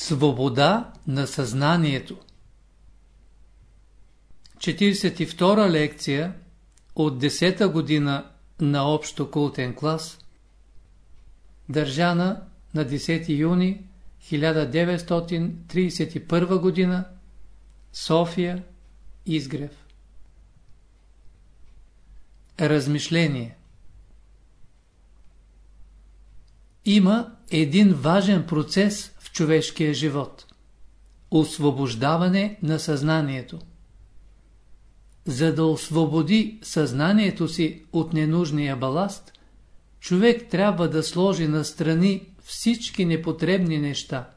Свобода на съзнанието. 42 лекция от 10-та година на общо култен клас държана на 10 юни 1931 година София Изгрев. Размишление. Има един важен процес човешкия живот – освобождаване на съзнанието. За да освободи съзнанието си от ненужния баласт, човек трябва да сложи на страни всички непотребни неща.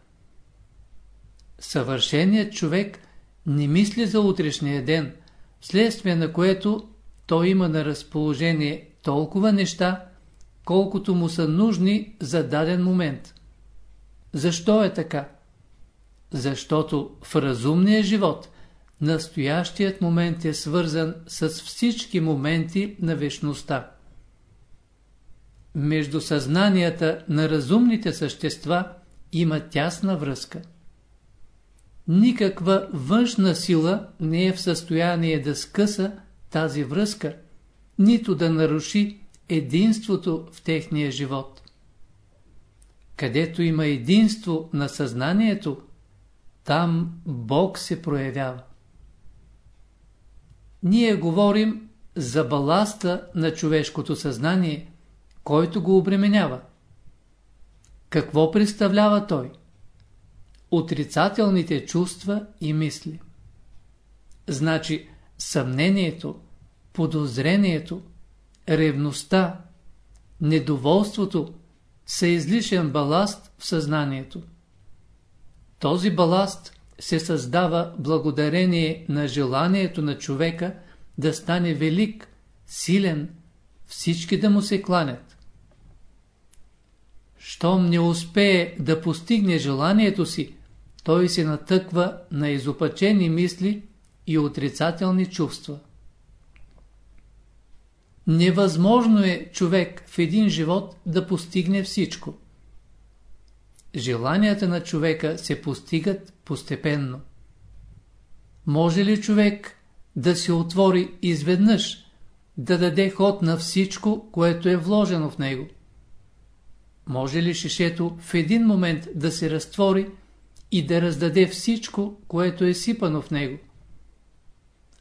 Съвършеният човек не мисли за утрешния ден, вследствие на което той има на разположение толкова неща, колкото му са нужни за даден момент. Защо е така? Защото в разумния живот настоящият момент е свързан с всички моменти на вечността. Между съзнанията на разумните същества има тясна връзка. Никаква външна сила не е в състояние да скъса тази връзка, нито да наруши единството в техния живот. Където има единство на съзнанието, там Бог се проявява. Ние говорим за баласта на човешкото съзнание, който го обременява. Какво представлява той? Отрицателните чувства и мисли. Значи съмнението, подозрението, ревността, недоволството са излишен баласт в съзнанието. Този баласт се създава благодарение на желанието на човека да стане велик, силен, всички да му се кланят. Щом не успее да постигне желанието си, той се натъква на изопачени мисли и отрицателни чувства. Невъзможно е човек в един живот да постигне всичко. Желанията на човека се постигат постепенно. Може ли човек да се отвори изведнъж, да даде ход на всичко, което е вложено в него? Може ли шишето в един момент да се разтвори и да раздаде всичко, което е сипано в него?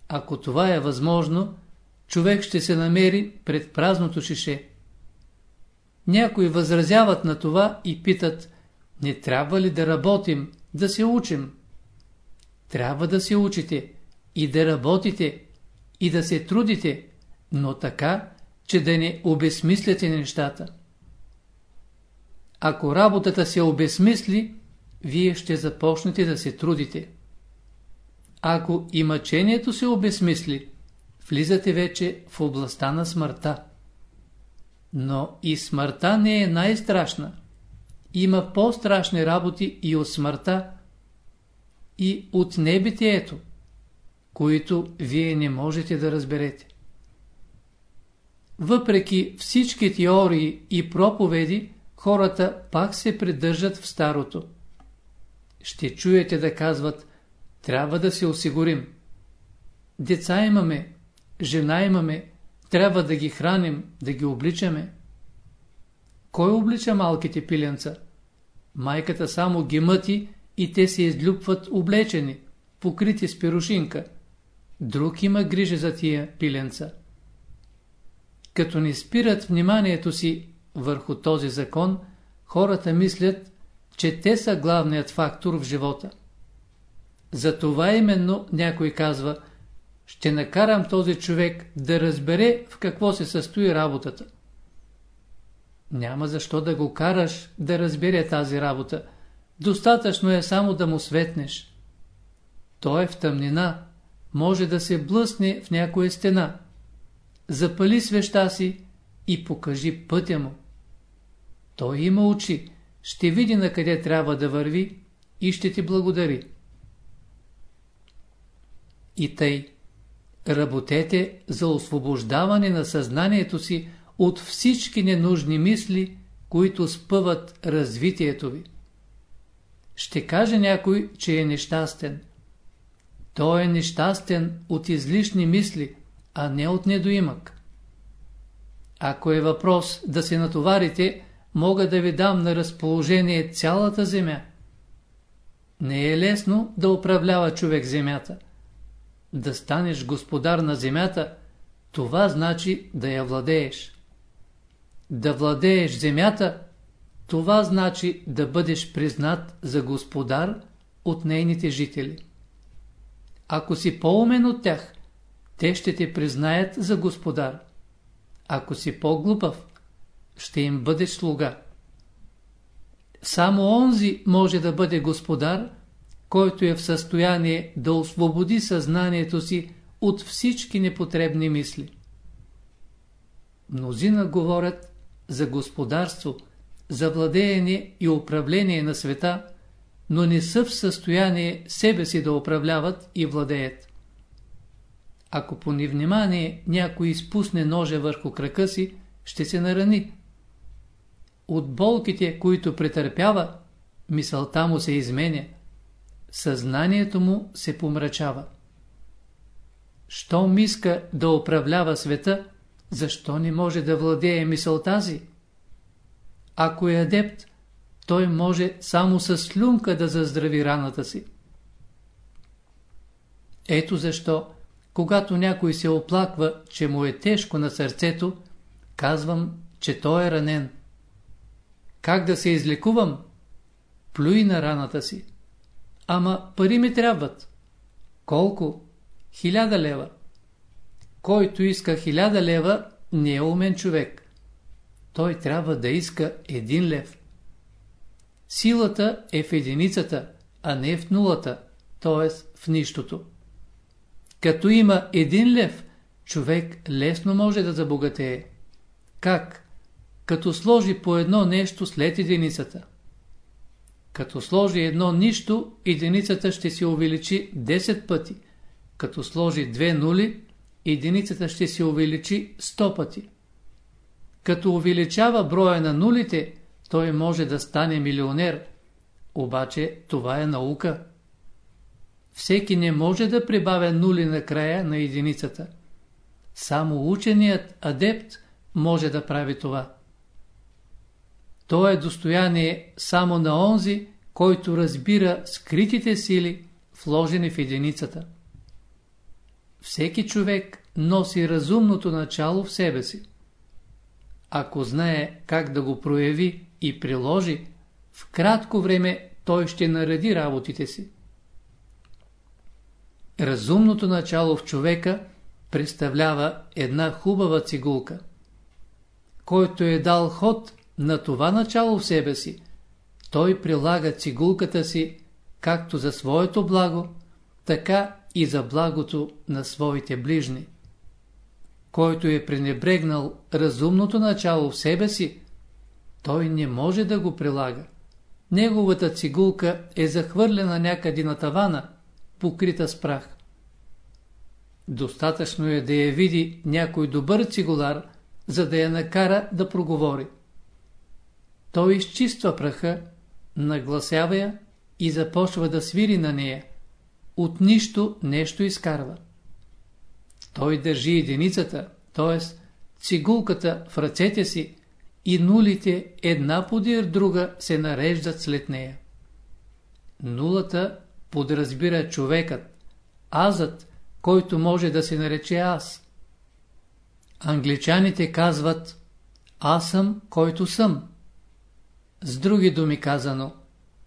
Ако това е възможно, човек ще се намери пред празното шише. Някои възразяват на това и питат, не трябва ли да работим, да се учим? Трябва да се учите и да работите и да се трудите, но така, че да не обесмисляте нещата. Ако работата се обесмисли, вие ще започнете да се трудите. Ако и мъчението се обесмисли, влизате вече в областта на смъртта. Но и смъртта не е най-страшна. Има по-страшни работи и от смъртта, и от небитието, които вие не можете да разберете. Въпреки всички теории и проповеди, хората пак се придържат в старото. Ще чуете да казват, трябва да се осигурим. Деца имаме, жена имаме, трябва да ги храним, да ги обличаме. Кой облича малките пиленца? Майката само ги мъти и те се излюпват облечени, покрити с пирушинка. Друг има грижа за тия пиленца. Като не спират вниманието си върху този закон, хората мислят, че те са главният фактор в живота. Затова именно някой казва – ще накарам този човек да разбере в какво се състои работата. Няма защо да го караш да разбере тази работа. Достатъчно е само да му светнеш. Той е в тъмнина, може да се блъсне в някоя стена. Запали свеща си и покажи пътя му. Той има очи, ще види на къде трябва да върви и ще ти благодари. И тъй. Работете за освобождаване на съзнанието си от всички ненужни мисли, които спъват развитието ви. ще каже някой, че е нещастен. Той е нещастен от излишни мисли, а не от недоимък. Ако е въпрос да се натоварите, мога да ви дам на разположение цялата земя. Не е лесно да управлява човек земята. Да станеш господар на земята, това значи да я владееш. Да владееш земята, това значи да бъдеш признат за господар от нейните жители. Ако си по-умен от тях, те ще те признаят за господар. Ако си по-глупав, ще им бъдеш слуга. Само онзи може да бъде господар, който е в състояние да освободи съзнанието си от всички непотребни мисли. Мнозина говорят за господарство, за владеене и управление на света, но не са в състояние себе си да управляват и владеят. Ако по невнимание някой изпусне ножа върху крака си, ще се нарани. От болките, които претърпява, мисълта му се изменя. Съзнанието му се помрачава. Щом иска да управлява света, защо не може да владее мисълта си? Ако е адепт, той може само с слюнка да заздрави раната си. Ето защо, когато някой се оплаква, че му е тежко на сърцето, казвам, че той е ранен. Как да се излекувам? Плюй на раната си. Ама пари ми трябват. Колко? Хиляда лева. Който иска хиляда лева, не е умен човек. Той трябва да иска един лев. Силата е в единицата, а не в нулата, т.е. в нищото. Като има един лев, човек лесно може да забогатее. Как? Като сложи по едно нещо след единицата. Като сложи едно нищо, единицата ще се увеличи 10 пъти. Като сложи две нули, единицата ще се увеличи 100 пъти. Като увеличава броя на нулите, той може да стане милионер. Обаче това е наука. Всеки не може да прибавя нули на края на единицата. Само ученият адепт може да прави това. То е достояние само на онзи, който разбира скритите сили, вложени в единицата. Всеки човек носи разумното начало в себе си. Ако знае как да го прояви и приложи, в кратко време той ще нареди работите си. Разумното начало в човека представлява една хубава цигулка. Който е дал ход на това начало в себе си, той прилага цигулката си както за своето благо, така и за благото на своите ближни. Който е пренебрегнал разумното начало в себе си, той не може да го прилага. Неговата цигулка е захвърлена някъде на тавана, покрита с прах. Достатъчно е да я види някой добър цигулар, за да я накара да проговори. Той изчиства праха, нагласява я и започва да свири на нея. От нищо нещо изкарва. Той държи единицата, т.е. цигулката в ръцете си и нулите една подир друга се нареждат след нея. Нулата подразбира човекът, азът, който може да се нарече аз. Англичаните казват аз съм, който съм. С други думи казано,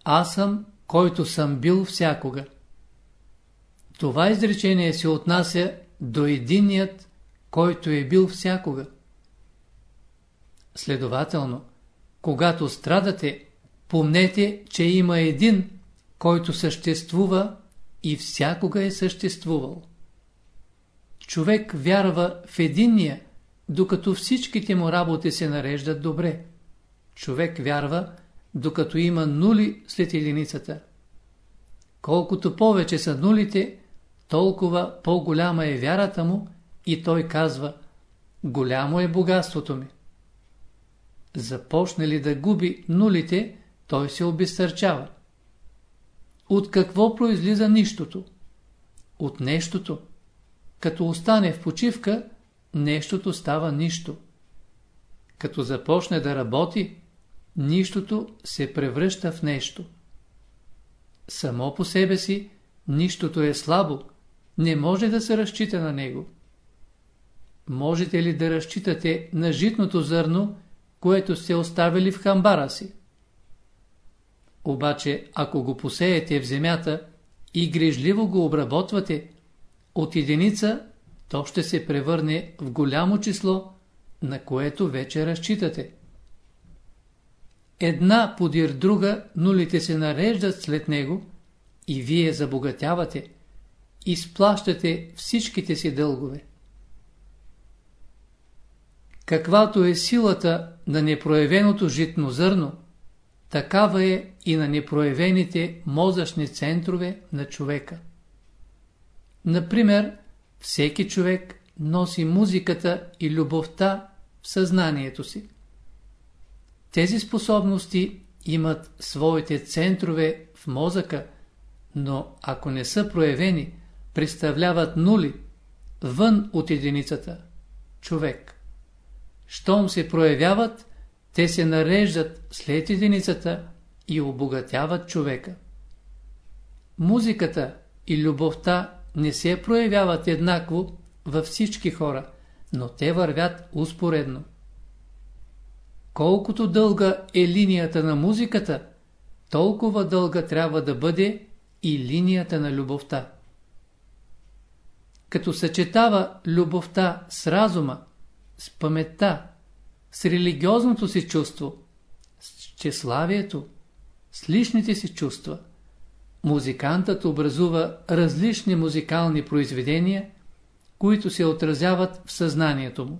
аз съм, който съм бил всякога. Това изречение се отнася до единият, който е бил всякога. Следователно, когато страдате, помнете, че има един, който съществува и всякога е съществувал. Човек вярва в единния, докато всичките му работи се нареждат добре. Човек вярва, докато има нули след единицата. Колкото повече са нулите, толкова по-голяма е вярата му и той казва «Голямо е богатството ми». Започне ли да губи нулите, той се обесърчава. От какво произлиза нищото? От нещото. Като остане в почивка, нещото става нищо. Като започне да работи, нищото се превръща в нещо. Само по себе си, нищото е слабо, не може да се разчита на него. Можете ли да разчитате на житното зърно, което сте оставили в хамбара си? Обаче, ако го посеете в земята и грижливо го обработвате, от единица то ще се превърне в голямо число, на което вече разчитате. Една подир друга нулите се нареждат след него и вие забогатявате, изплащате всичките си дългове. Каквато е силата на непроявеното житно зърно, такава е и на непроявените мозъчни центрове на човека. Например, всеки човек носи музиката и любовта в съзнанието си. Тези способности имат своите центрове в мозъка, но ако не са проявени, представляват нули, вън от единицата, човек. Щом се проявяват, те се нареждат след единицата и обогатяват човека. Музиката и любовта не се проявяват еднакво във всички хора, но те вървят успоредно. Колкото дълга е линията на музиката, толкова дълга трябва да бъде и линията на любовта. Като съчетава любовта с разума, с паметта, с религиозното си чувство, с чеславието, с личните си чувства, музикантът образува различни музикални произведения, които се отразяват в съзнанието му.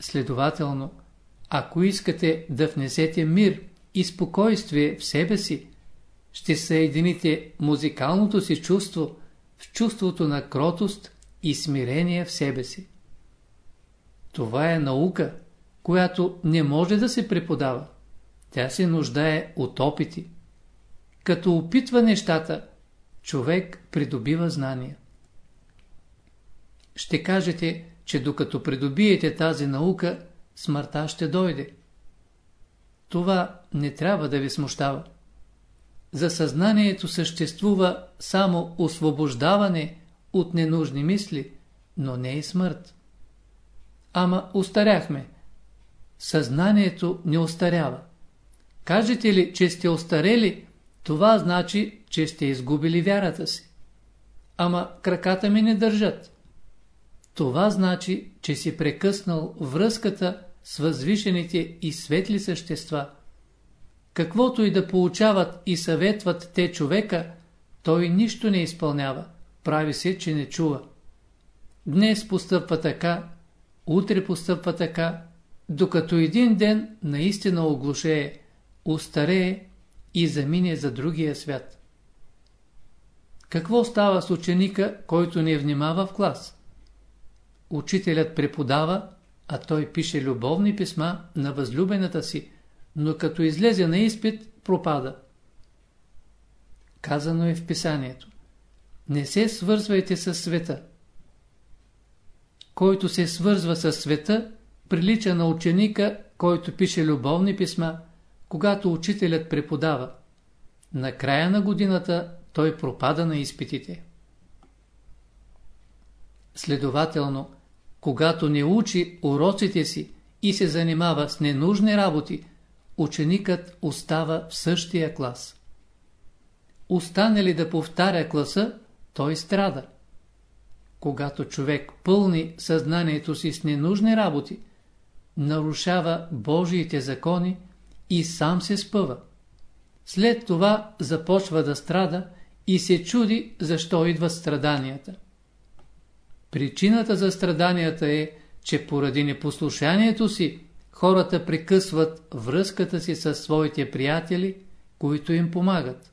Следователно, ако искате да внесете мир и спокойствие в себе си, ще съедините музикалното си чувство в чувството на кротост и смирение в себе си. Това е наука, която не може да се преподава. Тя се нуждае от опити. Като опитва нещата, човек придобива знания. Ще кажете, че докато придобиете тази наука, смъртта ще дойде. Това не трябва да ви смущава. За съзнанието съществува само освобождаване от ненужни мисли, но не и смърт. Ама устаряхме. Съзнанието не устарява. Кажете ли, че сте остарели, това значи, че сте изгубили вярата си. Ама краката ми не държат. Това значи, че си прекъснал връзката с възвишените и светли същества. Каквото и да получават и съветват те човека, той нищо не изпълнява, прави се, че не чува. Днес постъпва така, утре постъпва така, докато един ден наистина оглушее, устарее и замине за другия свят. Какво става с ученика, който не внимава в клас? Учителят преподава, а той пише любовни писма на възлюбената си, но като излезе на изпит, пропада. Казано е в писанието. Не се свързвайте с света. Който се свързва с света, прилича на ученика, който пише любовни писма, когато учителят преподава. На края на годината той пропада на изпитите. Следователно, когато не учи уроците си и се занимава с ненужни работи, ученикът остава в същия клас. Остане ли да повтаря класа, той страда. Когато човек пълни съзнанието си с ненужни работи, нарушава Божиите закони и сам се спъва. След това започва да страда и се чуди защо идват страданията. Причината за страданията е, че поради непослушанието си хората прекъсват връзката си с своите приятели, които им помагат.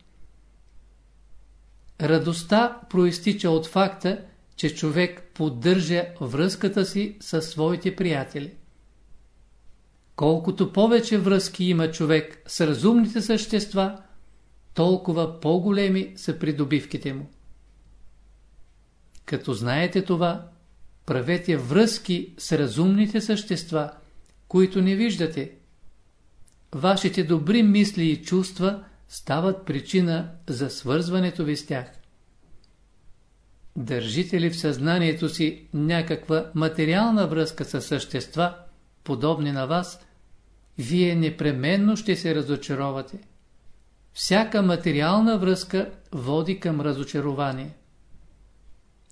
Радостта проистича от факта, че човек поддържа връзката си с своите приятели. Колкото повече връзки има човек с разумните същества, толкова по-големи са придобивките му. Като знаете това, правете връзки с разумните същества, които не виждате. Вашите добри мисли и чувства стават причина за свързването ви с тях. Държите ли в съзнанието си някаква материална връзка с същества, подобни на вас, вие непременно ще се разочаровате. Всяка материална връзка води към разочарование.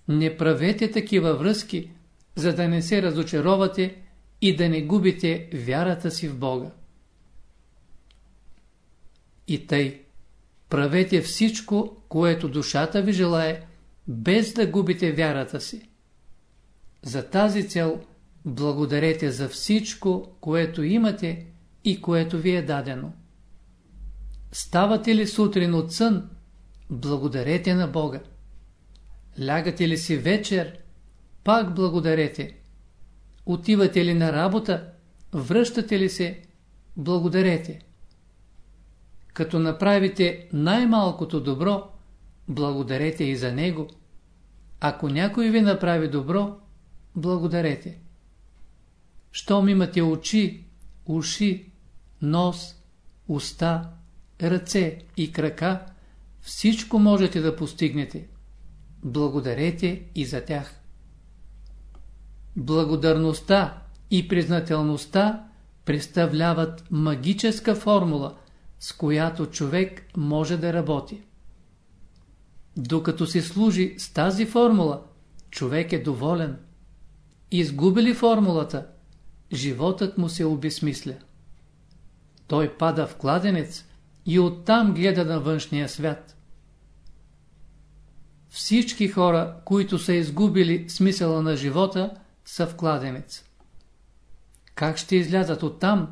Не правете такива връзки, за да не се разочаровате и да не губите вярата си в Бога. И тъй, правете всичко, което душата ви желае, без да губите вярата си. За тази цел благодарете за всичко, което имате и което ви е дадено. Ставате ли сутрин от сън, благодарете на Бога. Лягате ли си вечер, пак благодарете. Отивате ли на работа, връщате ли се, благодарете. Като направите най-малкото добро, благодарете и за него. Ако някой ви направи добро, благодарете. Щом имате очи, уши, нос, уста, ръце и крака, всичко можете да постигнете. Благодарете и за тях. Благодарността и признателността представляват магическа формула, с която човек може да работи. Докато се служи с тази формула, човек е доволен. Изгуби ли формулата, животът му се обесмисля. Той пада в кладенец и оттам гледа на външния свят. Всички хора, които са изгубили смисъла на живота, са в кладенец. Как ще излязат оттам?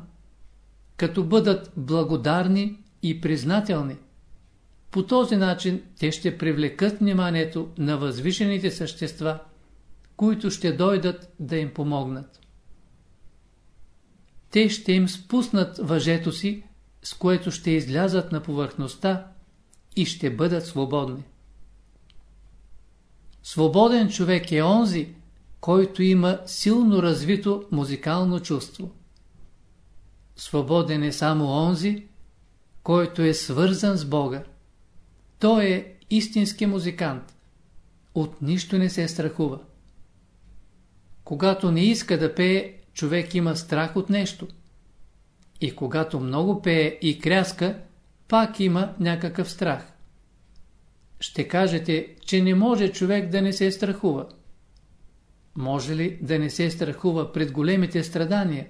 Като бъдат благодарни и признателни. По този начин те ще привлекат вниманието на възвишените същества, които ще дойдат да им помогнат. Те ще им спуснат въжето си, с което ще излязат на повърхността и ще бъдат свободни. Свободен човек е онзи, който има силно развито музикално чувство. Свободен е само онзи, който е свързан с Бога. Той е истински музикант. От нищо не се страхува. Когато не иска да пее, човек има страх от нещо. И когато много пее и кряска, пак има някакъв страх. Ще кажете, че не може човек да не се страхува. Може ли да не се страхува пред големите страдания?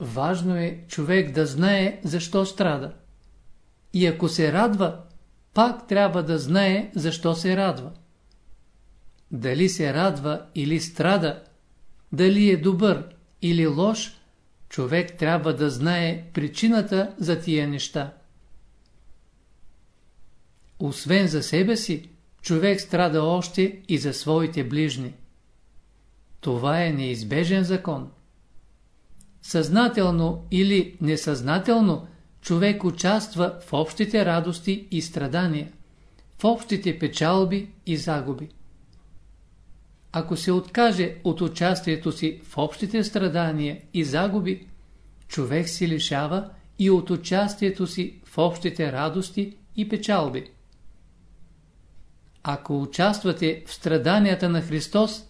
Важно е човек да знае защо страда. И ако се радва, пак трябва да знае защо се радва. Дали се радва или страда, дали е добър или лош, човек трябва да знае причината за тия неща. Освен за себе си, човек страда още и за своите ближни. Това е неизбежен закон. Съзнателно или несъзнателно, човек участва в общите радости и страдания, в общите печалби и загуби. Ако се откаже от участието си в общите страдания и загуби, човек се лишава и от участието си в общите радости и печалби. Ако участвате в страданията на Христос,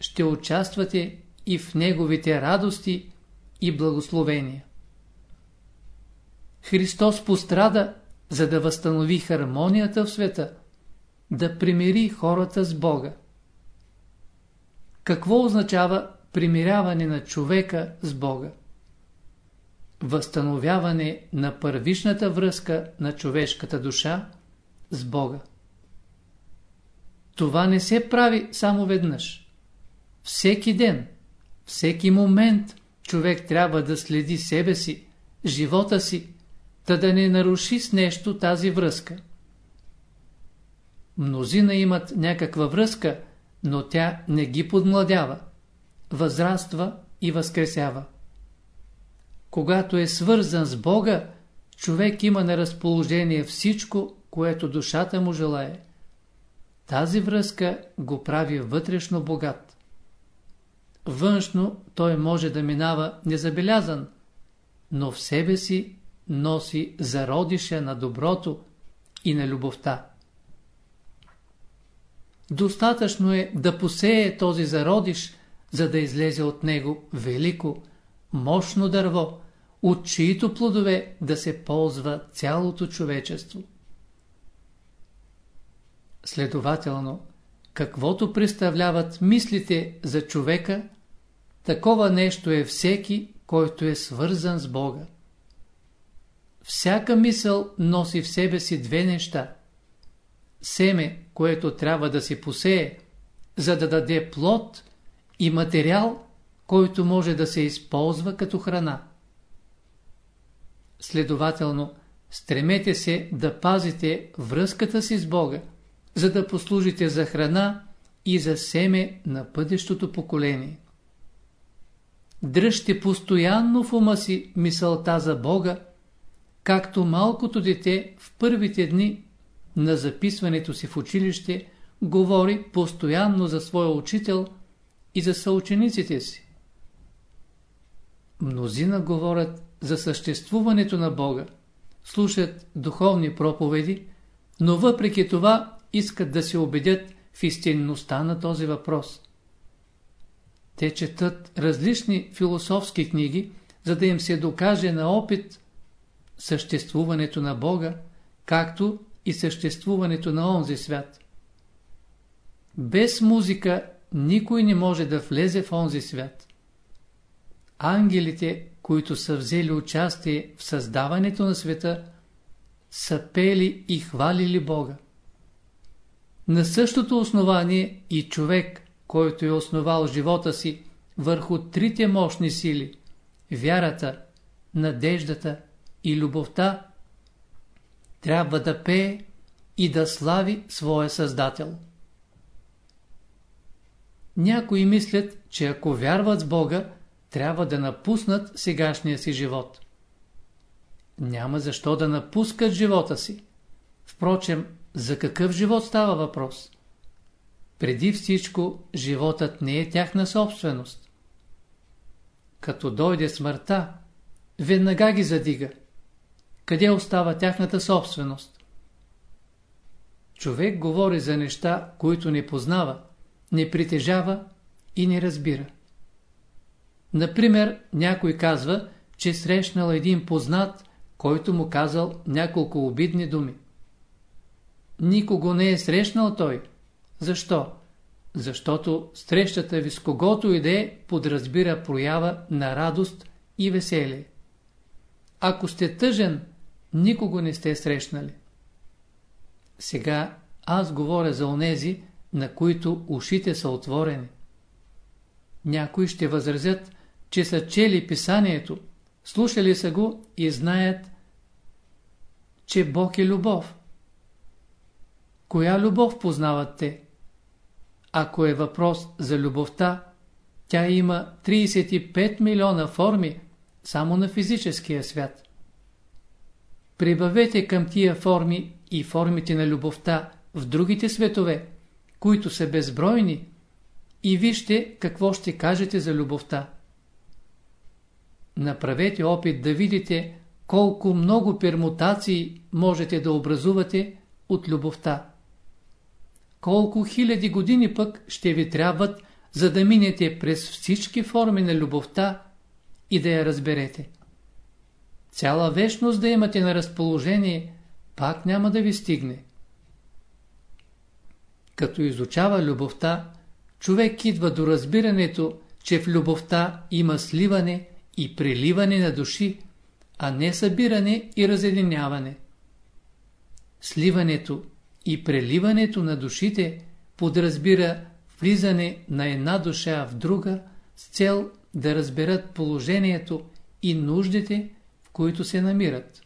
ще участвате и в Неговите радости и благословения. Христос пострада, за да възстанови хармонията в света, да примири хората с Бога. Какво означава примиряване на човека с Бога? Възстановяване на първишната връзка на човешката душа с Бога. Това не се прави само веднъж. Всеки ден, всеки момент човек трябва да следи себе си, живота си, да да не наруши с нещо тази връзка. Мнозина имат някаква връзка, но тя не ги подмладява, възраства и възкресява. Когато е свързан с Бога, човек има на разположение всичко, което душата му желае. Тази връзка го прави вътрешно богат. Външно той може да минава незабелязан, но в себе си носи зародиша на доброто и на любовта. Достатъчно е да посее този зародиш, за да излезе от него велико, мощно дърво, от чието плодове да се ползва цялото човечество. Следователно, каквото представляват мислите за човека, такова нещо е всеки, който е свързан с Бога. Всяка мисъл носи в себе си две неща. Семе, което трябва да се посее, за да даде плод и материал, който може да се използва като храна. Следователно, стремете се да пазите връзката си с Бога, за да послужите за храна и за семе на бъдещото поколение. Дръжте постоянно в ума си мисълта за Бога, както малкото дете в първите дни на записването си в училище говори постоянно за своя учител и за съучениците си. Мнозина говорят за съществуването на Бога, слушат духовни проповеди, но въпреки това искат да се убедят в истинността на този въпрос. Те четат различни философски книги, за да им се докаже на опит съществуването на Бога, както и съществуването на онзи свят. Без музика никой не може да влезе в онзи свят. Ангелите, които са взели участие в създаването на света, са пели и хвалили Бога. На същото основание и човек, който е основал живота си върху трите мощни сили – вярата, надеждата и любовта, трябва да пее и да слави своя Създател. Някои мислят, че ако вярват с Бога, трябва да напуснат сегашния си живот. Няма защо да напускат живота си. Впрочем, за какъв живот става въпрос? Преди всичко, животът не е тяхна собственост. Като дойде смъртта, веднага ги задига. Къде остава тяхната собственост? Човек говори за неща, които не познава, не притежава и не разбира. Например, някой казва, че срещнал един познат, който му казал няколко обидни думи. Никого не е срещнал той. Защо? Защото срещата ви с когото иде подразбира проява на радост и веселие. Ако сте тъжен, никого не сте срещнали. Сега аз говоря за онези, на които ушите са отворени. Някои ще възразят, че са чели писанието, слушали са го и знаят, че Бог е любов. Коя любов познават те? Ако е въпрос за любовта, тя има 35 милиона форми само на физическия свят. Прибавете към тия форми и формите на любовта в другите светове, които са безбройни, и вижте какво ще кажете за любовта. Направете опит да видите колко много пермутации можете да образувате от любовта. Колко хиляди години пък ще ви трябват, за да минете през всички форми на любовта и да я разберете. Цяла вечност да имате на разположение, пак няма да ви стигне. Като изучава любовта, човек идва до разбирането, че в любовта има сливане и преливане на души, а не събиране и разединяване. Сливането и преливането на душите подразбира влизане на една душа в друга с цел да разберат положението и нуждите, в които се намират.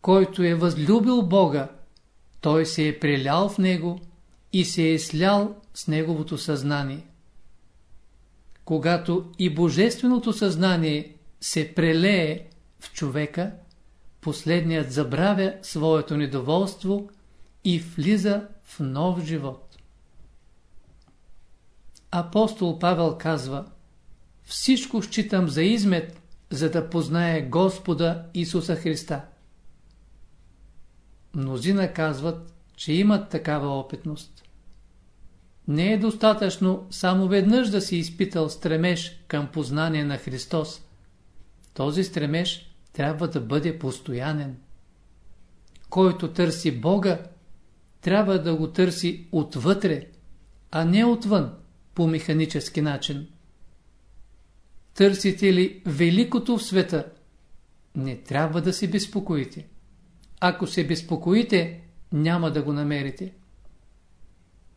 Който е възлюбил Бога, той се е прелял в Него и се е слял с Неговото съзнание. Когато и Божественото съзнание се прелее в човека, последният забравя своето недоволство и влиза в нов живот. Апостол Павел казва Всичко считам за измет, за да познае Господа Исуса Христа. Мнозина казват, че имат такава опитност. Не е достатъчно само веднъж да си изпитал стремеж към познание на Христос. Този стремеж трябва да бъде постоянен. Който търси Бога, трябва да го търси отвътре, а не отвън, по механически начин. Търсите ли великото в света, не трябва да се безпокоите. Ако се безпокоите, няма да го намерите.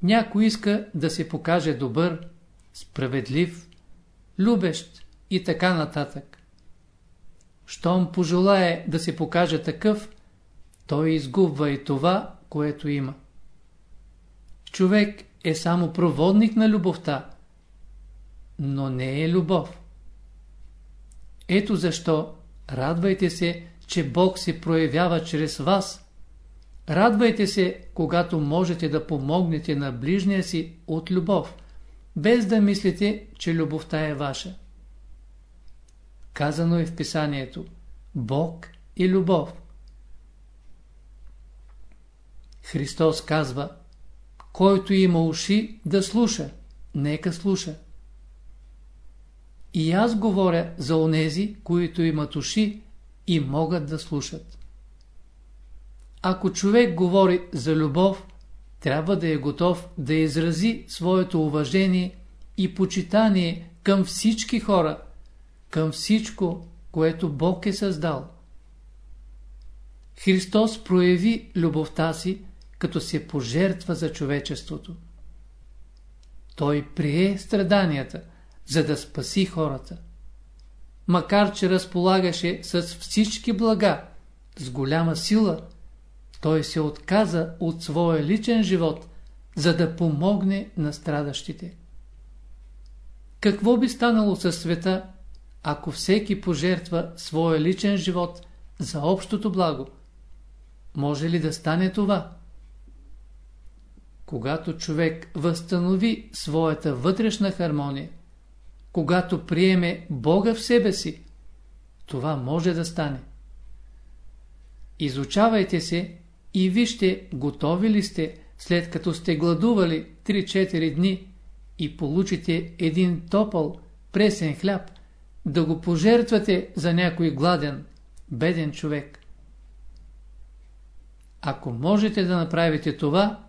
Някой иска да се покаже добър, справедлив, любещ и така нататък. Щом пожелае да се покаже такъв, той изгубва и това, което има. Човек е само проводник на любовта, но не е любов. Ето защо радвайте се, че Бог се проявява чрез вас. Радвайте се, когато можете да помогнете на ближния си от любов, без да мислите, че любовта е ваша. Казано е в писанието Бог и любов. Христос казва Който има уши да слуша, нека слуша. И аз говоря за онези, които имат уши и могат да слушат. Ако човек говори за любов, трябва да е готов да изрази своето уважение и почитание към всички хора, към всичко, което Бог е създал. Христос прояви любовта си, като се пожертва за човечеството. Той прие страданията, за да спаси хората. Макар, че разполагаше с всички блага, с голяма сила, той се отказа от своя личен живот, за да помогне на страдащите. Какво би станало със света, ако всеки пожертва своя личен живот за общото благо? Може ли да стане това? Когато човек възстанови своята вътрешна хармония, когато приеме Бога в себе си, това може да стане. Изучавайте се и вижте, готови ли сте, след като сте гладували 3-4 дни и получите един топъл, пресен хляб, да го пожертвате за някой гладен, беден човек. Ако можете да направите това,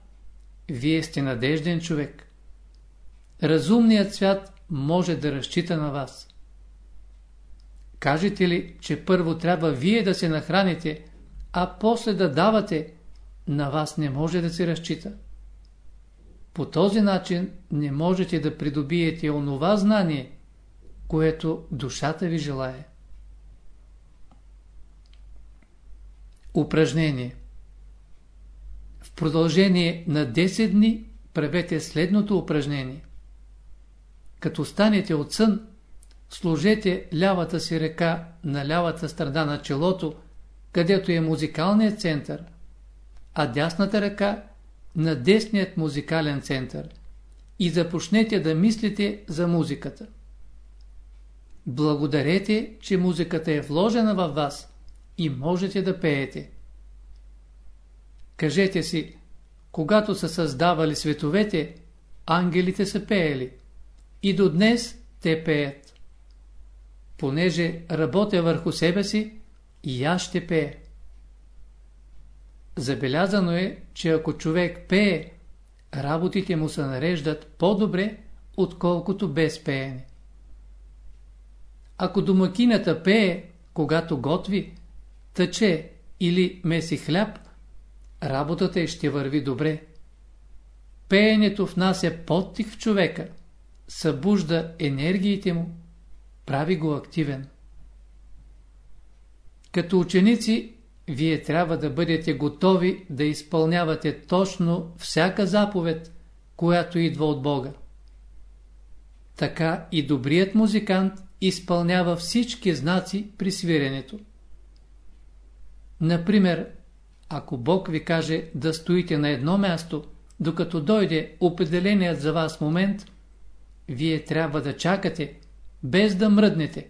вие сте надежден човек. Разумният свят може да разчита на вас. Кажете ли, че първо трябва вие да се нахраните, а после да давате, на вас не може да се разчита. По този начин не можете да придобиете онова знание, което душата ви желае. Упражнение В продължение на 10 дни правете следното упражнение. Като станете от сън, сложете лявата си ръка на лявата страна на челото, където е музикалният център, а дясната ръка на десният музикален център и започнете да мислите за музиката. Благодарете, че музиката е вложена във вас и можете да пеете. Кажете си, когато са създавали световете, ангелите са пеели. И до днес те пеят. Понеже работя върху себе си, и аз ще пея. Забелязано е, че ако човек пее, работите му се нареждат по-добре, отколкото без пеене. Ако домакинята пее, когато готви, тъче или меси хляб, работата й ще върви добре. Пеенето внася подтих в човека, събужда енергиите му, прави го активен. Като ученици, вие трябва да бъдете готови да изпълнявате точно всяка заповед, която идва от Бога. Така и добрият музикант изпълнява всички знаци при свиренето. Например, ако Бог ви каже да стоите на едно място, докато дойде определеният за вас момент, вие трябва да чакате, без да мръднете.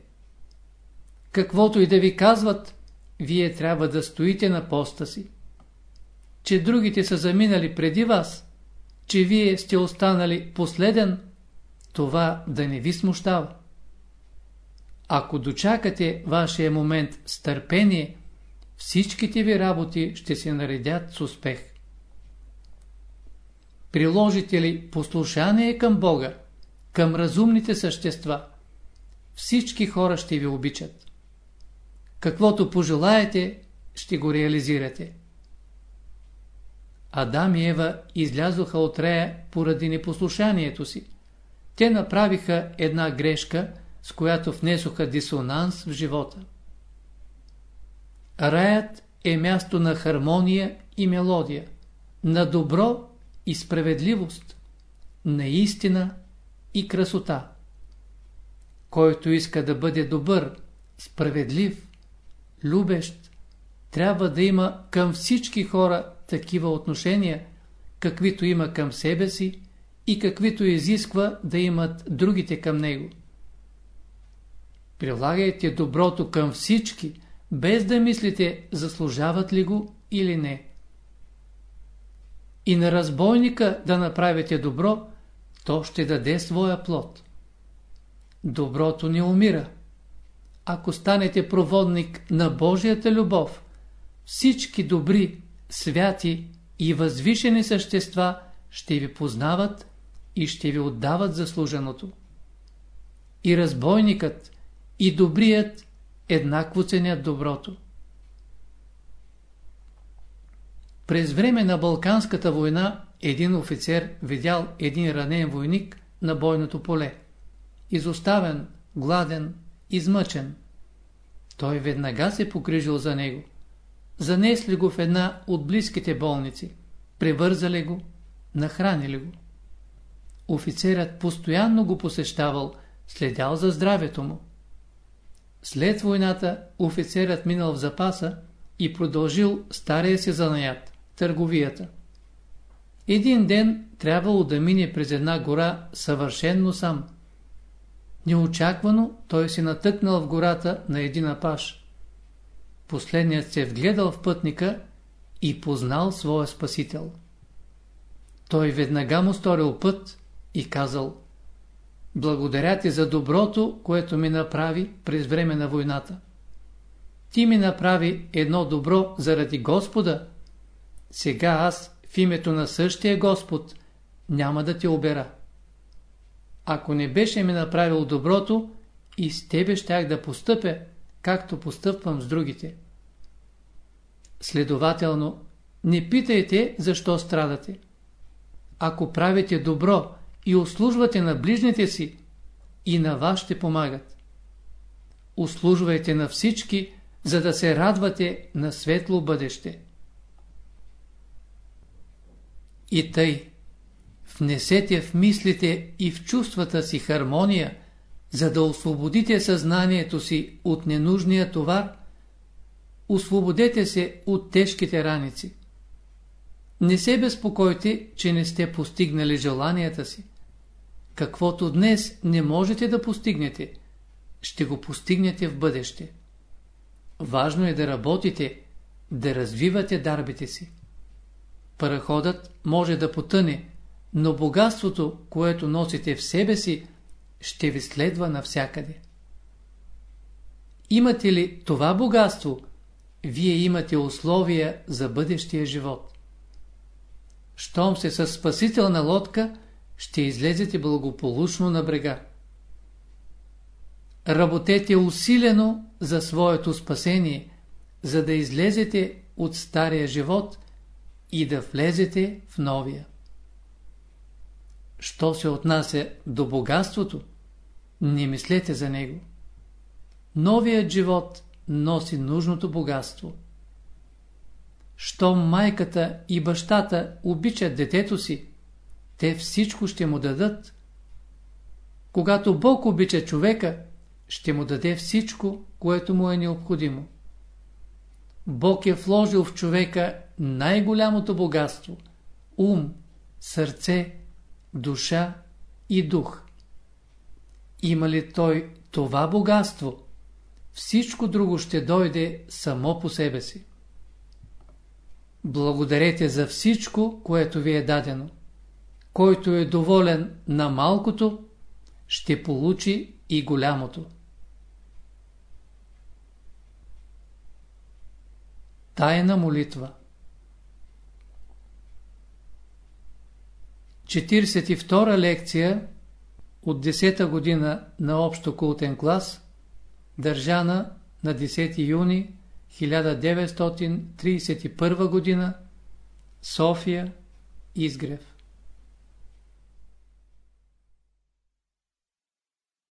Каквото и да ви казват, вие трябва да стоите на поста си. Че другите са заминали преди вас, че вие сте останали последен, това да не ви смущава. Ако дочакате вашия момент с търпение, всичките ви работи ще се наредят с успех. Приложите ли послушание към Бога, към разумните същества, всички хора ще ви обичат. Каквото пожелаете, ще го реализирате. Адам и Ева излязоха от Рея поради непослушанието си. Те направиха една грешка, с която внесоха дисонанс в живота. Раят е място на хармония и мелодия, на добро и справедливост, на истина и красота. Който иска да бъде добър, справедлив, любещ, трябва да има към всички хора такива отношения, каквито има към себе си и каквито изисква да имат другите към него. Прилагайте доброто към всички, без да мислите заслужават ли го или не. И на разбойника да направите добро, то ще даде своя плод. Доброто не умира. Ако станете проводник на Божията любов, всички добри, святи и възвишени същества ще ви познават и ще ви отдават заслуженото. И разбойникът, и добрият еднакво ценят доброто. През време на Балканската война един офицер видял един ранен войник на бойното поле. Изоставен, гладен, измъчен. Той веднага се покрижил за него. Занесли го в една от близките болници. Превързали го, нахранили го. Офицерът постоянно го посещавал, следял за здравето му. След войната офицерът минал в запаса и продължил стария си занаят – търговията. Един ден трябвало да мине през една гора съвършенно сам. Неочаквано той се натъкнал в гората на един апаш. Последният се вгледал в пътника и познал своя спасител. Той веднага му сторил път и казал Благодаря ти за доброто, което ми направи през време на войната. Ти ми направи едно добро заради Господа. Сега аз в името на същия Господ няма да те обера. Ако не беше ми направил доброто, и с тебе щях да постъпя, както постъпвам с другите. Следователно, не питайте защо страдате. Ако правите добро и услужвате на ближните си, и на вас ще помагат. Услужвайте на всички, за да се радвате на светло бъдеще. И тъй, внесете в мислите и в чувствата си хармония, за да освободите съзнанието си от ненужния товар, освободете се от тежките раници. Не се безпокойте, че не сте постигнали желанията си. Каквото днес не можете да постигнете, ще го постигнете в бъдеще. Важно е да работите, да развивате дарбите си. Параходът може да потъне, но богатството, което носите в себе си, ще ви следва навсякъде. Имате ли това богатство, вие имате условия за бъдещия живот. Щом се със спасителна лодка, ще излезете благополучно на брега. Работете усилено за своето спасение, за да излезете от стария живот и да влезете в новия. Що се отнася до богатството, не мислете за него. Новият живот носи нужното богатство. Щом майката и бащата обичат детето си, те всичко ще му дадат. Когато Бог обича човека, ще му даде всичко, което му е необходимо. Бог е вложил в човека най-голямото богатство – ум, сърце, душа и дух. Има ли той това богатство, всичко друго ще дойде само по себе си. Благодарете за всичко, което ви е дадено. Който е доволен на малкото, ще получи и голямото. Тайна молитва 42 лекция от 10-та година на общо култен клас, държана на 10 юни 1931 година, София, Изгрев.